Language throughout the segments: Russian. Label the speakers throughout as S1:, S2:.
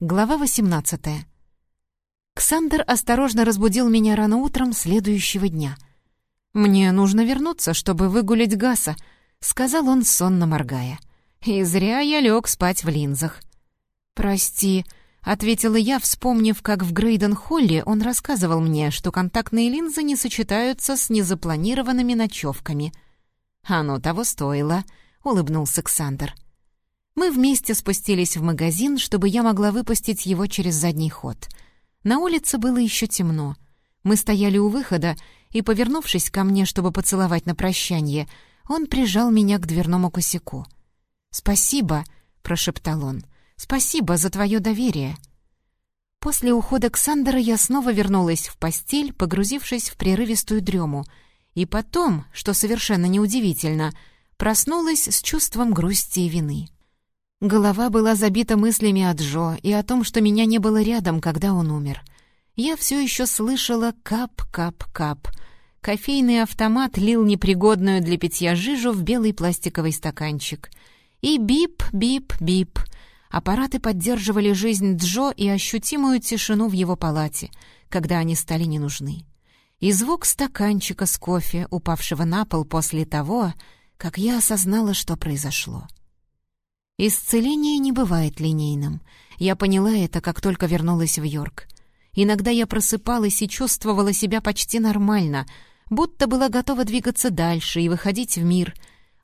S1: Глава 18. Ксандер осторожно разбудил меня рано утром следующего дня. «Мне нужно вернуться, чтобы выгулять Гаса», — сказал он, сонно моргая. «И зря я лег спать в линзах». «Прости», — ответила я, вспомнив, как в Грейден-Холле он рассказывал мне, что контактные линзы не сочетаются с незапланированными ночевками. «Оно того стоило», — улыбнулся Ксандер. Мы вместе спустились в магазин, чтобы я могла выпустить его через задний ход. На улице было еще темно. Мы стояли у выхода, и, повернувшись ко мне, чтобы поцеловать на прощание, он прижал меня к дверному косяку. «Спасибо», — прошептал он, — «спасибо за твое доверие». После ухода Ксандера я снова вернулась в постель, погрузившись в прерывистую дрему, и потом, что совершенно неудивительно, проснулась с чувством грусти и вины. Голова была забита мыслями о Джо и о том, что меня не было рядом, когда он умер. Я все еще слышала кап-кап-кап. Кофейный автомат лил непригодную для питья жижу в белый пластиковый стаканчик. И бип-бип-бип. Аппараты поддерживали жизнь Джо и ощутимую тишину в его палате, когда они стали не нужны. И звук стаканчика с кофе, упавшего на пол после того, как я осознала, что произошло. Исцеление не бывает линейным. Я поняла это, как только вернулась в Йорк. Иногда я просыпалась и чувствовала себя почти нормально, будто была готова двигаться дальше и выходить в мир.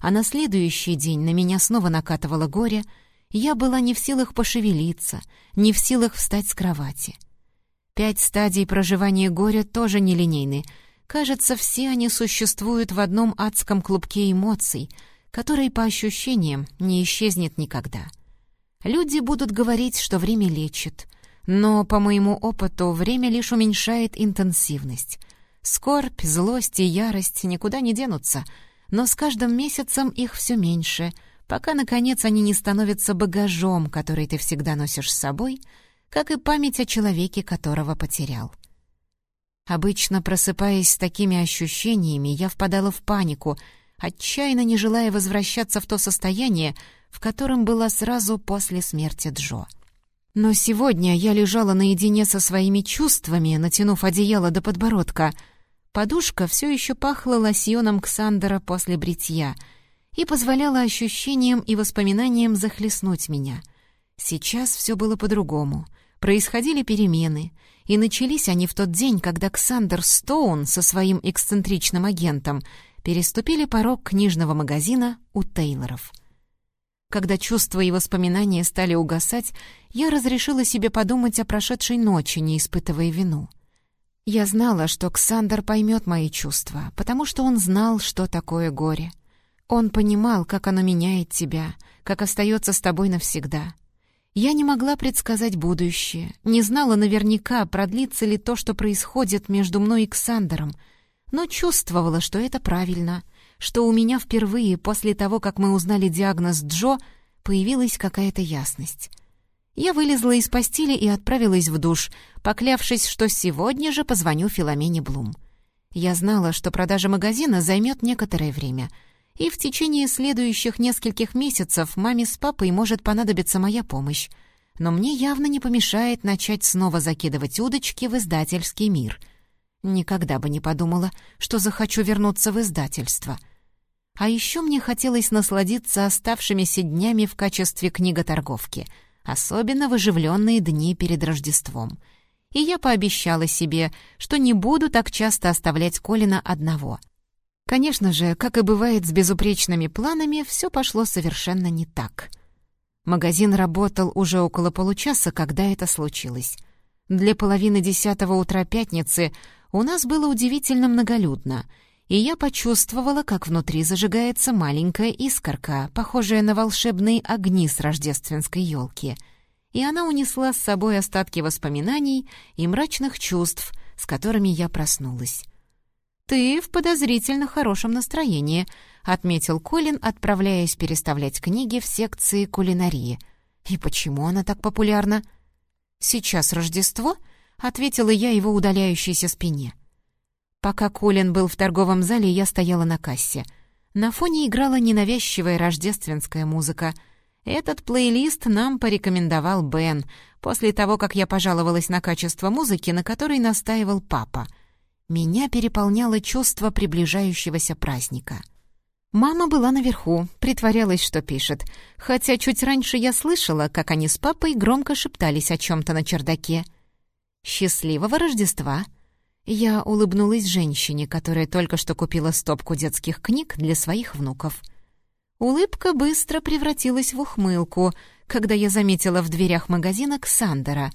S1: А на следующий день на меня снова накатывало горе, я была не в силах пошевелиться, не в силах встать с кровати. Пять стадий проживания горя тоже нелинейны. Кажется, все они существуют в одном адском клубке эмоций — который, по ощущениям, не исчезнет никогда. Люди будут говорить, что время лечит, но, по моему опыту, время лишь уменьшает интенсивность. Скорбь, злость и ярость никуда не денутся, но с каждым месяцем их все меньше, пока, наконец, они не становятся багажом, который ты всегда носишь с собой, как и память о человеке, которого потерял. Обычно, просыпаясь с такими ощущениями, я впадала в панику — отчаянно не желая возвращаться в то состояние, в котором была сразу после смерти Джо. Но сегодня я лежала наедине со своими чувствами, натянув одеяло до подбородка. Подушка все еще пахла лосьоном Ксандера после бритья и позволяла ощущениям и воспоминаниям захлестнуть меня. Сейчас все было по-другому. Происходили перемены, и начались они в тот день, когда Ксандер Стоун со своим эксцентричным агентом — переступили порог книжного магазина у Тейлоров. Когда чувства и воспоминания стали угасать, я разрешила себе подумать о прошедшей ночи, не испытывая вину. Я знала, что Ксандр поймет мои чувства, потому что он знал, что такое горе. Он понимал, как оно меняет тебя, как остается с тобой навсегда. Я не могла предсказать будущее, не знала наверняка, продлится ли то, что происходит между мной и Ксандером — но чувствовала, что это правильно, что у меня впервые после того, как мы узнали диагноз Джо, появилась какая-то ясность. Я вылезла из постели и отправилась в душ, поклявшись, что сегодня же позвоню Филомене Блум. Я знала, что продажа магазина займет некоторое время, и в течение следующих нескольких месяцев маме с папой может понадобиться моя помощь, но мне явно не помешает начать снова закидывать удочки в издательский мир — Никогда бы не подумала, что захочу вернуться в издательство. А еще мне хотелось насладиться оставшимися днями в качестве книготорговки, особенно в оживленные дни перед Рождеством. И я пообещала себе, что не буду так часто оставлять Колина одного. Конечно же, как и бывает с безупречными планами, все пошло совершенно не так. Магазин работал уже около получаса, когда это случилось. Для половины десятого утра пятницы у нас было удивительно многолюдно, и я почувствовала, как внутри зажигается маленькая искорка, похожая на волшебные огни с рождественской елки. И она унесла с собой остатки воспоминаний и мрачных чувств, с которыми я проснулась. «Ты в подозрительно хорошем настроении», — отметил Колин, отправляясь переставлять книги в секции кулинарии. «И почему она так популярна?» «Сейчас Рождество?» — ответила я его удаляющейся спине. Пока Колин был в торговом зале, я стояла на кассе. На фоне играла ненавязчивая рождественская музыка. Этот плейлист нам порекомендовал Бен после того, как я пожаловалась на качество музыки, на которой настаивал папа. Меня переполняло чувство приближающегося праздника. Мама была наверху, притворялась, что пишет, хотя чуть раньше я слышала, как они с папой громко шептались о чем-то на чердаке. «Счастливого Рождества!» Я улыбнулась женщине, которая только что купила стопку детских книг для своих внуков. Улыбка быстро превратилась в ухмылку, когда я заметила в дверях магазина Ксандера.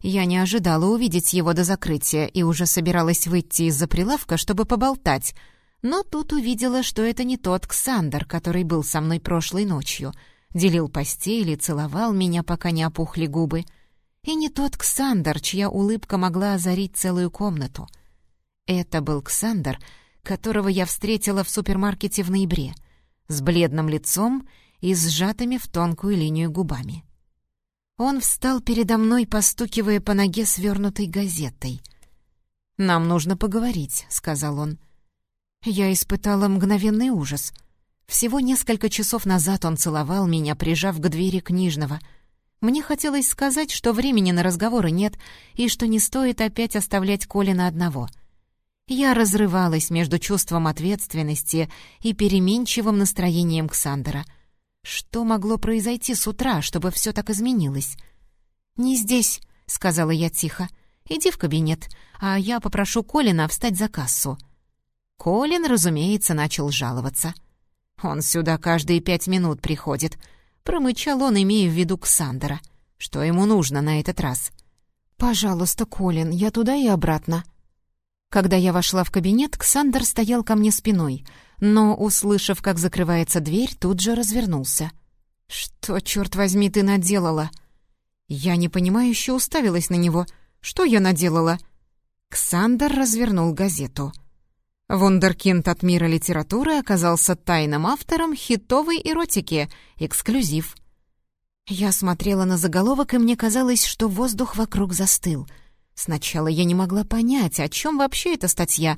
S1: Я не ожидала увидеть его до закрытия и уже собиралась выйти из-за прилавка, чтобы поболтать, но тут увидела, что это не тот Ксандер, который был со мной прошлой ночью, делил постель и целовал меня, пока не опухли губы — и не тот Ксандр, чья улыбка могла озарить целую комнату. Это был Ксандр, которого я встретила в супермаркете в ноябре, с бледным лицом и сжатыми в тонкую линию губами. Он встал передо мной, постукивая по ноге свернутой газетой. «Нам нужно поговорить», — сказал он. Я испытала мгновенный ужас. Всего несколько часов назад он целовал меня, прижав к двери книжного — мне хотелось сказать, что времени на разговоры нет и что не стоит опять оставлять Колина одного. Я разрывалась между чувством ответственности и переменчивым настроением Ксандера. Что могло произойти с утра, чтобы все так изменилось? «Не здесь», — сказала я тихо. «Иди в кабинет, а я попрошу Колина встать за кассу». Колин, разумеется, начал жаловаться. «Он сюда каждые пять минут приходит», Промычал он, имея в виду Ксандера. Что ему нужно на этот раз? «Пожалуйста, Колин, я туда и обратно». Когда я вошла в кабинет, Ксандер стоял ко мне спиной, но, услышав, как закрывается дверь, тут же развернулся. «Что, черт возьми, ты наделала?» Я непонимающе уставилась на него. «Что я наделала?» Ксандер развернул газету — Вундеркинд от мира литературы оказался тайным автором хитовой эротики, эксклюзив. Я смотрела на заголовок, и мне казалось, что воздух вокруг застыл. Сначала я не могла понять, о чем вообще эта статья,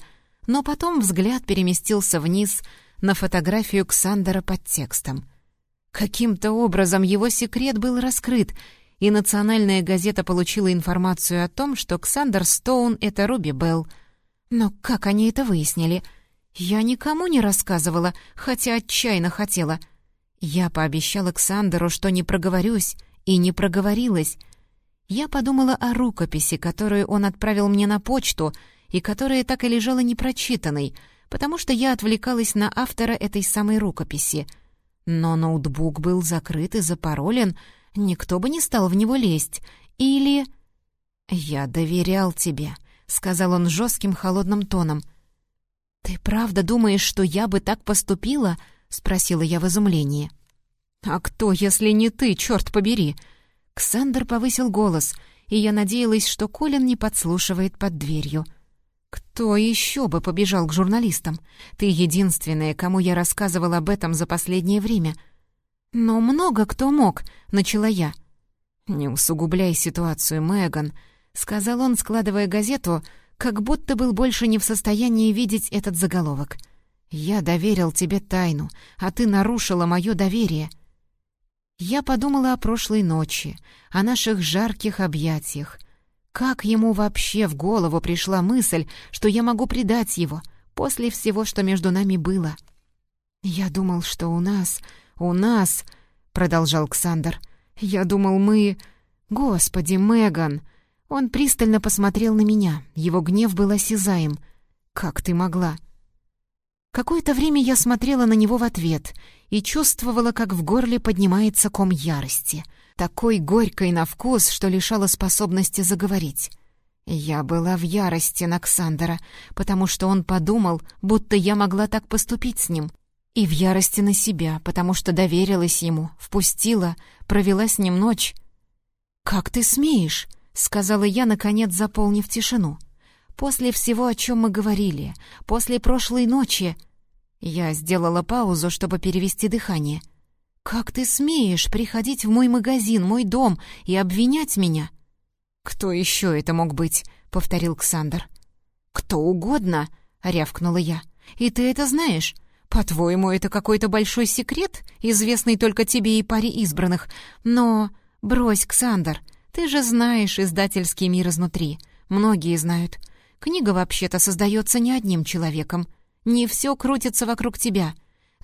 S1: но потом взгляд переместился вниз на фотографию Ксандера под текстом. Каким-то образом его секрет был раскрыт, и национальная газета получила информацию о том, что Ксандер Стоун — это Руби Белл — но как они это выяснили? Я никому не рассказывала, хотя отчаянно хотела. Я пообещала Александру, что не проговорюсь, и не проговорилась. Я подумала о рукописи, которую он отправил мне на почту, и которая так и лежала непрочитанной, потому что я отвлекалась на автора этой самой рукописи. Но ноутбук был закрыт и запаролен, никто бы не стал в него лезть. Или... «Я доверял тебе», — сказал он жестким холодным тоном. «Ты правда думаешь, что я бы так поступила?» — спросила я в изумлении. «А кто, если не ты, черт побери?» Ксандр повысил голос, и я надеялась, что Колин не подслушивает под дверью. «Кто еще бы побежал к журналистам? Ты единственная, кому я рассказывал об этом за последнее время». «Но много кто мог», — начала я. «Не усугубляй ситуацию, Меган», — сказал он, складывая газету, как будто был больше не в состоянии видеть этот заголовок. «Я доверил тебе тайну, а ты нарушила мое доверие». Я подумала о прошлой ночи, о наших жарких объятиях. Как ему вообще в голову пришла мысль, что я могу предать его после всего, что между нами было? «Я думал, что у нас, у нас...» — продолжал Ксандр. «Я думал, мы...» «Господи, Меган!» Он пристально посмотрел на меня. Его гнев был осязаем. «Как ты могла?» Какое-то время я смотрела на него в ответ и чувствовала, как в горле поднимается ком ярости, такой горькой на вкус, что лишала способности заговорить. Я была в ярости на Ксандера, потому что он подумал, будто я могла так поступить с ним, и в ярости на себя, потому что доверилась ему, впустила, провела с ним ночь. «Как ты смеешь?» — сказала я, наконец заполнив тишину. «После всего, о чем мы говорили, после прошлой ночи...» Я сделала паузу, чтобы перевести дыхание. «Как ты смеешь приходить в мой магазин, мой дом и обвинять меня?» «Кто еще это мог быть?» — повторил Ксандр. «Кто угодно», — рявкнула я. «И ты это знаешь, «По-твоему, это какой-то большой секрет, известный только тебе и паре избранных. Но брось, Ксандр, ты же знаешь издательский мир изнутри. Многие знают. Книга вообще-то создается не одним человеком. Не все крутится вокруг тебя.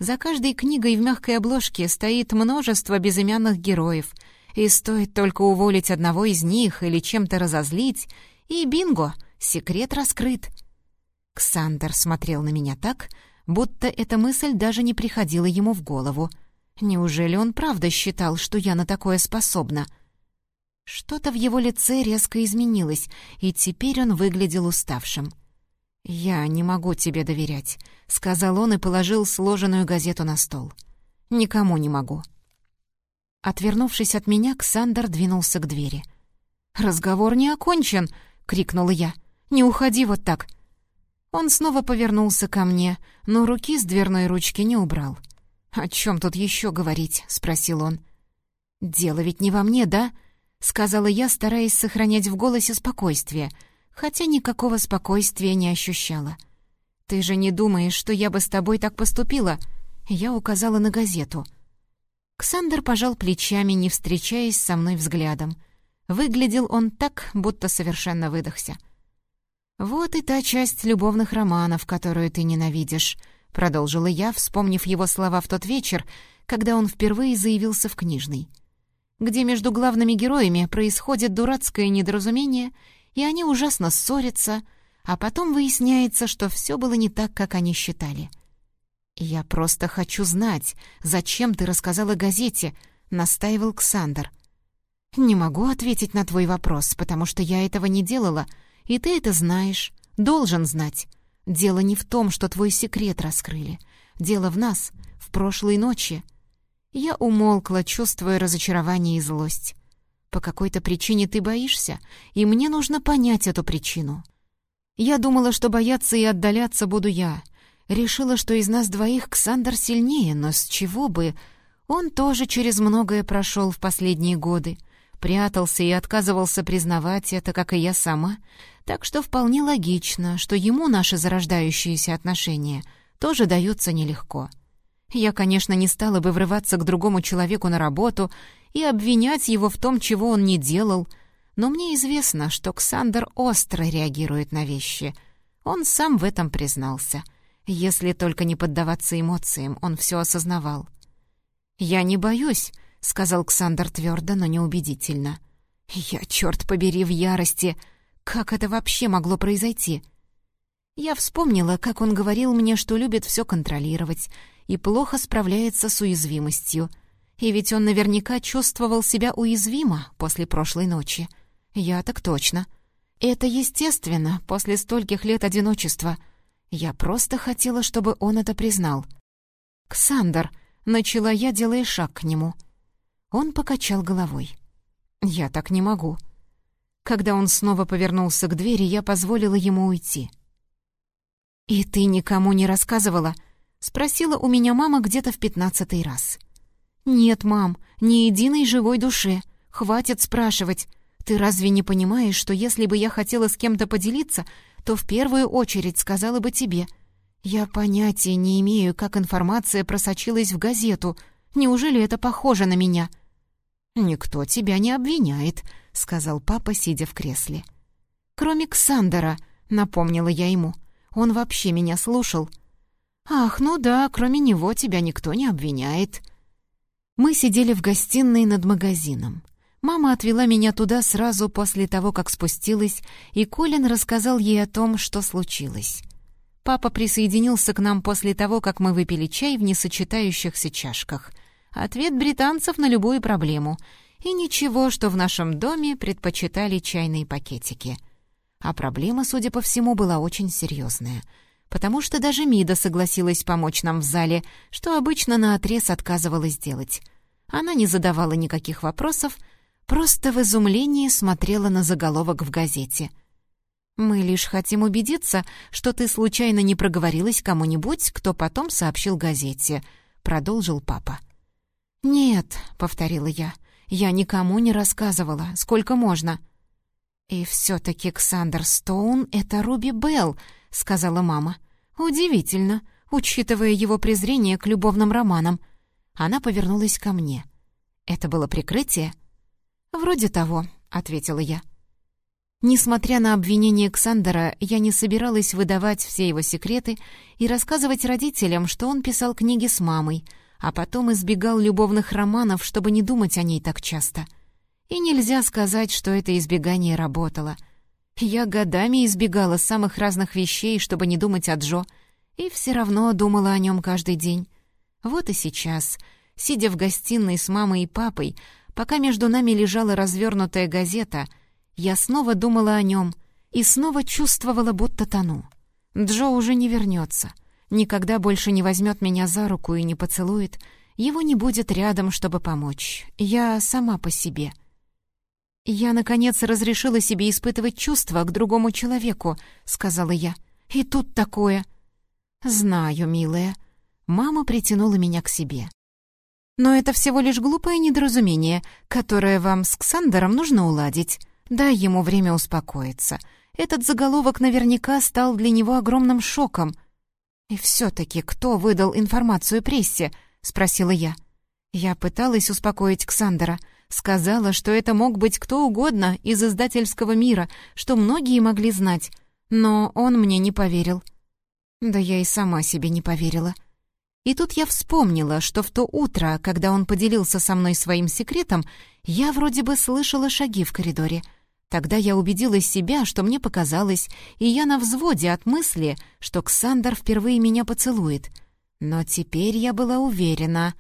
S1: За каждой книгой в мягкой обложке стоит множество безымянных героев. И стоит только уволить одного из них или чем-то разозлить, и бинго, секрет раскрыт. Ксандр смотрел на меня так, будто эта мысль даже не приходила ему в голову. Неужели он правда считал, что я на такое способна? Что-то в его лице резко изменилось, и теперь он выглядел уставшим. «Я не могу тебе доверять», — сказал он и положил сложенную газету на стол. «Никому не могу». Отвернувшись от меня, Ксандр двинулся к двери. «Разговор не окончен!» — крикнула я. «Не уходи вот так!» Он снова повернулся ко мне, но руки с дверной ручки не убрал. «О чем тут еще говорить?» — спросил он. «Дело ведь не во мне, да?» — сказала я, стараясь сохранять в голосе спокойствие, хотя никакого спокойствия не ощущала. «Ты же не думаешь, что я бы с тобой так поступила?» Я указала на газету. Ксандр пожал плечами, не встречаясь со мной взглядом. Выглядел он так, будто совершенно выдохся. «Вот и та часть любовных романов, которую ты ненавидишь», — продолжила я, вспомнив его слова в тот вечер, когда он впервые заявился в книжный. «Где между главными героями происходит дурацкое недоразумение, и они ужасно ссорятся, а потом выясняется, что все было не так, как они считали». «Я просто хочу знать, зачем ты рассказала газете», — настаивал Ксандр. «Не могу ответить на твой вопрос, потому что я этого не делала», — и ты это знаешь, должен знать. Дело не в том, что твой секрет раскрыли. Дело в нас, в прошлой ночи. Я умолкла, чувствуя разочарование и злость. По какой-то причине ты боишься, и мне нужно понять эту причину. Я думала, что бояться и отдаляться буду я. Решила, что из нас двоих Ксандр сильнее, но с чего бы... Он тоже через многое прошел в последние годы — прятался и отказывался признавать это, как и я сама, так что вполне логично, что ему наши зарождающиеся отношения тоже даются нелегко. Я, конечно, не стала бы врываться к другому человеку на работу и обвинять его в том, чего он не делал, но мне известно, что Ксандр остро реагирует на вещи. Он сам в этом признался. Если только не поддаваться эмоциям, он все осознавал. «Я не боюсь», — сказал Ксандр твердо, но неубедительно. «Я, черт побери, в ярости! Как это вообще могло произойти?» Я вспомнила, как он говорил мне, что любит все контролировать и плохо справляется с уязвимостью. И ведь он наверняка чувствовал себя уязвимо после прошлой ночи. Я так точно. Это естественно, после стольких лет одиночества. Я просто хотела, чтобы он это признал. «Ксандр», — начала я, делая шаг к нему — он покачал головой. «Я так не могу». Когда он снова повернулся к двери, я позволила ему уйти. «И ты никому не рассказывала?» — спросила у меня мама где-то в пятнадцатый раз. «Нет, мам, ни единой живой душе. Хватит спрашивать. Ты разве не понимаешь, что если бы я хотела с кем-то поделиться, то в первую очередь сказала бы тебе? Я понятия не имею, как информация просочилась в газету. Неужели это похоже на меня?» «Никто тебя не обвиняет», — сказал папа, сидя в кресле. «Кроме Ксандера», — напомнила я ему. «Он вообще меня слушал». «Ах, ну да, кроме него тебя никто не обвиняет». Мы сидели в гостиной над магазином. Мама отвела меня туда сразу после того, как спустилась, и Колин рассказал ей о том, что случилось. Папа присоединился к нам после того, как мы выпили чай в несочетающихся чашках — Ответ британцев на любую проблему. И ничего, что в нашем доме предпочитали чайные пакетики. А проблема, судя по всему, была очень серьезная. Потому что даже Мида согласилась помочь нам в зале, что обычно наотрез отказывалась делать. Она не задавала никаких вопросов, просто в изумлении смотрела на заголовок в газете. «Мы лишь хотим убедиться, что ты случайно не проговорилась кому-нибудь, кто потом сообщил газете», — продолжил папа. «Нет», — повторила я, — «я никому не рассказывала, сколько можно». «И все-таки Ксандер Стоун — это Руби Белл», — сказала мама. «Удивительно. учитывая его презрение к любовным романам. Она повернулась ко мне. «Это было прикрытие?» «Вроде того», — ответила я. Несмотря на обвинение Ксандера, я не собиралась выдавать все его секреты и рассказывать родителям, что он писал книги с мамой, а потом избегал любовных романов, чтобы не думать о ней так часто. И нельзя сказать, что это избегание работало. Я годами избегала самых разных вещей, чтобы не думать о Джо, и все равно думала о нем каждый день. Вот и сейчас, сидя в гостиной с мамой и папой, пока между нами лежала развернутая газета — я снова думала о нем и снова чувствовала, будто тону. Джо уже не вернется, никогда больше не возьмет меня за руку и не поцелует, его не будет рядом, чтобы помочь. Я сама по себе. «Я, наконец, разрешила себе испытывать чувства к другому человеку», — сказала я. «И тут такое...» «Знаю, милая». Мама притянула меня к себе. «Но это всего лишь глупое недоразумение, которое вам с Ксандером нужно уладить. Дай ему время успокоиться. Этот заголовок наверняка стал для него огромным шоком. «И все-таки кто выдал информацию прессе?» — спросила я. Я пыталась успокоить Ксандера. Сказала, что это мог быть кто угодно из издательского мира, что многие могли знать. Но он мне не поверил. Да я и сама себе не поверила. И тут я вспомнила, что в то утро, когда он поделился со мной своим секретом, я вроде бы слышала шаги в коридоре — Тогда я убедила себя, что мне показалось, и я на взводе от мысли, что Ксандр впервые меня поцелует. Но теперь я была уверена,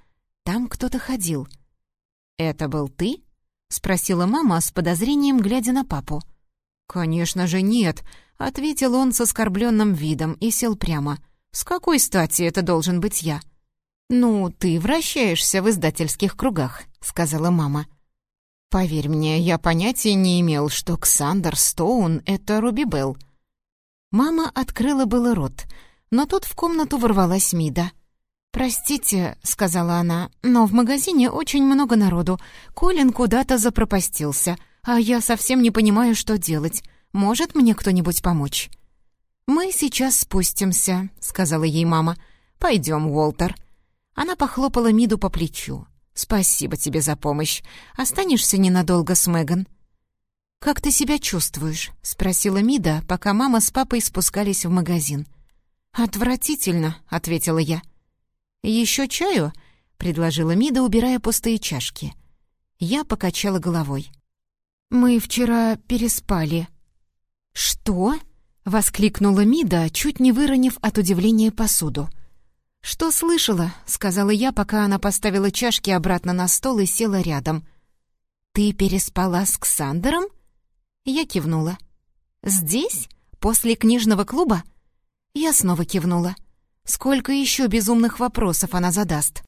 S1: там кто-то ходил. «Это был ты?» — спросила мама с подозрением, глядя на папу. «Конечно же нет», — ответил он с оскорбленным видом и сел прямо. «С какой стати это должен быть я?» «Ну, ты вращаешься в издательских кругах», — сказала мама. Поверь мне, я понятия не имел, что Ксандер Стоун — это Руби Белл. Мама открыла было рот, но тут в комнату ворвалась Мида. «Простите», — сказала она, — «но в магазине очень много народу. Колин куда-то запропастился, а я совсем не понимаю, что делать. Может мне кто-нибудь помочь?» «Мы сейчас спустимся», — сказала ей мама. «Пойдем, Уолтер». Она похлопала Миду по плечу. «Спасибо тебе за помощь. Останешься ненадолго с Меган?» «Как ты себя чувствуешь?» — спросила Мида, пока мама с папой спускались в магазин. «Отвратительно», — ответила я. «Еще чаю?» — предложила Мида, убирая пустые чашки. Я покачала головой. «Мы вчера переспали». «Что?» — воскликнула Мида, чуть не выронив от удивления посуду. «Что слышала?» — сказала я, пока она поставила чашки обратно на стол и села рядом. «Ты переспала с Ксандером?» Я кивнула. «Здесь? После книжного клуба?» Я снова кивнула. Сколько еще безумных вопросов она задаст?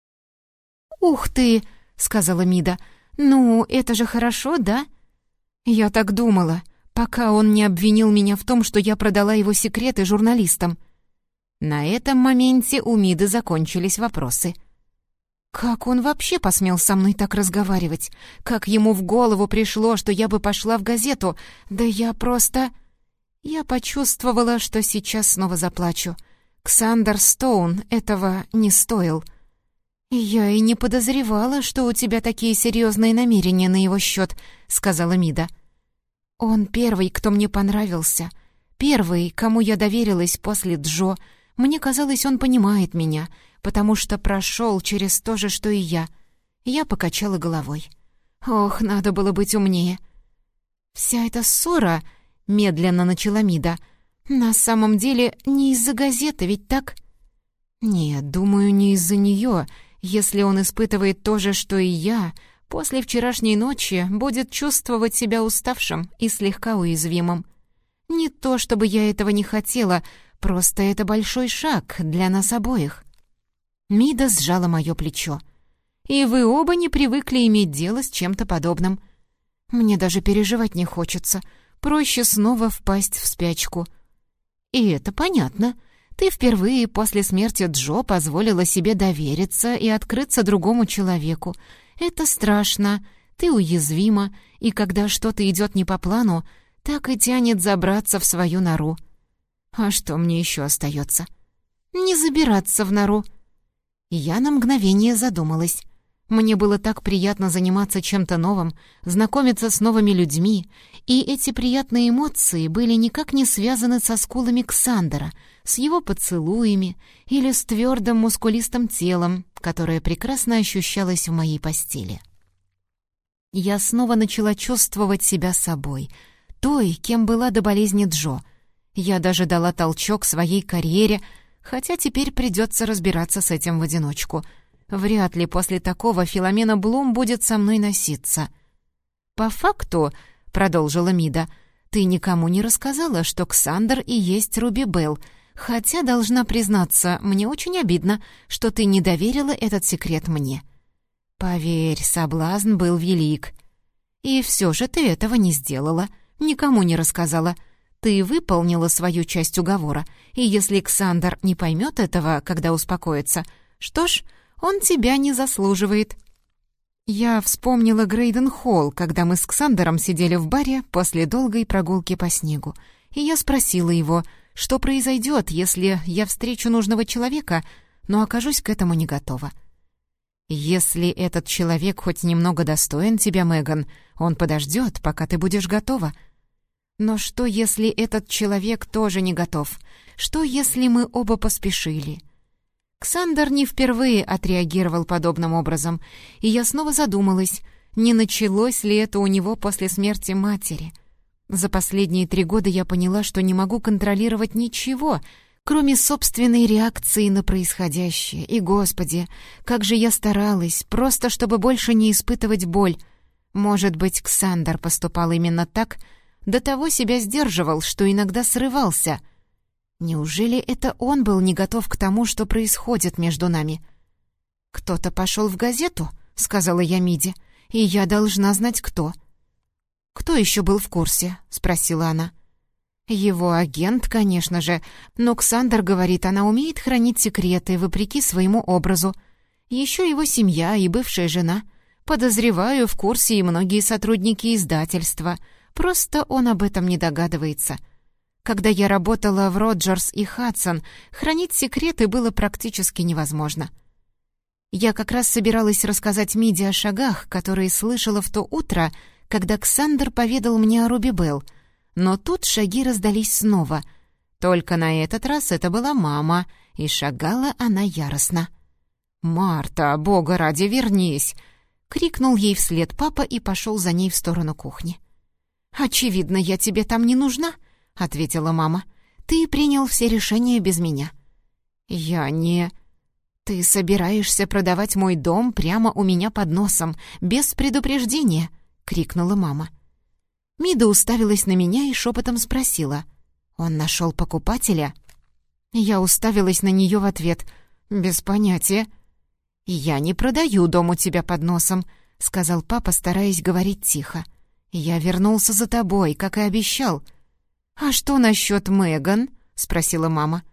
S1: «Ух ты!» — сказала Мида. «Ну, это же хорошо, да?» Я так думала, пока он не обвинил меня в том, что я продала его секреты журналистам. На этом моменте у Миды закончились вопросы. Как он вообще посмел со мной так разговаривать? Как ему в голову пришло, что я бы пошла в газету? Да я просто... Я почувствовала, что сейчас снова заплачу. Ксандер Стоун этого не стоил. «Я и не подозревала, что у тебя такие серьезные намерения на его счет», — сказала Мида. «Он первый, кто мне понравился. Первый, кому я доверилась после Джо, мне казалось, он понимает меня, потому что прошел через то же, что и я. Я покачала головой. Ох, надо было быть умнее. Вся эта ссора, медленно начала Мида, на самом деле не из-за газеты, ведь так? Нет, думаю, не из-за нее. Если он испытывает то же, что и я, после вчерашней ночи будет чувствовать себя уставшим и слегка уязвимым. Не то, чтобы я этого не хотела, Просто это большой шаг для нас обоих». Мида сжала мое плечо. «И вы оба не привыкли иметь дело с чем-то подобным. Мне даже переживать не хочется. Проще снова впасть в спячку». «И это понятно. Ты впервые после смерти Джо позволила себе довериться и открыться другому человеку. Это страшно, ты уязвима, и когда что-то идет не по плану, так и тянет забраться в свою нору. А что мне еще остается? не забираться в нору». Я на мгновение задумалась. Мне было так приятно заниматься чем-то новым, знакомиться с новыми людьми, и эти приятные эмоции были никак не связаны со скулами Ксандера, с его поцелуями или с твердым мускулистым телом, которое прекрасно ощущалось в моей постели. Я снова начала чувствовать себя собой, той, кем была до болезни Джо. Я даже дала толчок своей карьере, хотя теперь придется разбираться с этим в одиночку — Вряд ли после такого Филомена Блум будет со мной носиться. «По факту», — продолжила Мида, — «ты никому не рассказала, что Ксандр и есть Руби Белл, хотя, должна признаться, мне очень обидно, что ты не доверила этот секрет мне». «Поверь, соблазн был велик. И все же ты этого не сделала, никому не рассказала». Ты выполнила свою часть уговора, и если Ксандр не поймет этого, когда успокоится, что ж, он тебя не заслуживает». Я вспомнила Грейден Холл, когда мы с Ксандером сидели в баре после долгой прогулки по снегу, и я спросила его, что произойдет, если я встречу нужного человека, но окажусь к этому не готова. «Если этот человек хоть немного достоин тебя, Меган, он подождет, пока ты будешь готова». «Но что, если этот человек тоже не готов? Что, если мы оба поспешили?» Ксандер не впервые отреагировал подобным образом, и я снова задумалась, не началось ли это у него после смерти матери. За последние три года я поняла, что не могу контролировать ничего, кроме собственной реакции на происходящее. И, Господи, как же я старалась, просто чтобы больше не испытывать боль. Может быть, Ксандер поступал именно так, до того себя сдерживал, что иногда срывался — Неужели это он был не готов к тому, что происходит между нами? «Кто-то пошел в газету», — сказала я Миде, — «и я должна знать, кто». «Кто еще был в курсе?» — спросила она. «Его агент, конечно же, но Ксандр говорит, она умеет хранить секреты, вопреки своему образу. Еще его семья и бывшая жена. Подозреваю, в курсе и многие сотрудники издательства. Просто он об этом не догадывается». Когда я работала в Роджерс и Хадсон, хранить секреты было практически невозможно. Я как раз собиралась рассказать Миди о шагах, которые слышала в то утро, когда Ксандр поведал мне о Руби Белл. Но тут шаги раздались снова. Только на этот раз это была мама, и шагала она яростно. «Марта, бога ради, вернись!» — крикнул ей вслед папа и пошел за ней в сторону кухни. «Очевидно, я тебе там не нужна», — ответила мама. «Ты принял все решения без меня». «Я не...» «Ты собираешься продавать мой дом прямо у меня под носом, без предупреждения?» — крикнула мама. Мида уставилась на меня и шепотом спросила. «Он нашел покупателя?» Я уставилась на нее в ответ. «Без понятия». «Я не продаю дом у тебя под носом», — сказал папа, стараясь говорить тихо. «Я вернулся за тобой, как и обещал. «А что насчет Меган?» — спросила мама.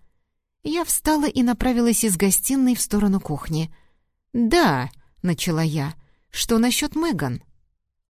S1: Я встала и направилась из гостиной в сторону кухни. «Да», — начала я, — «что насчет Меган?»